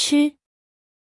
she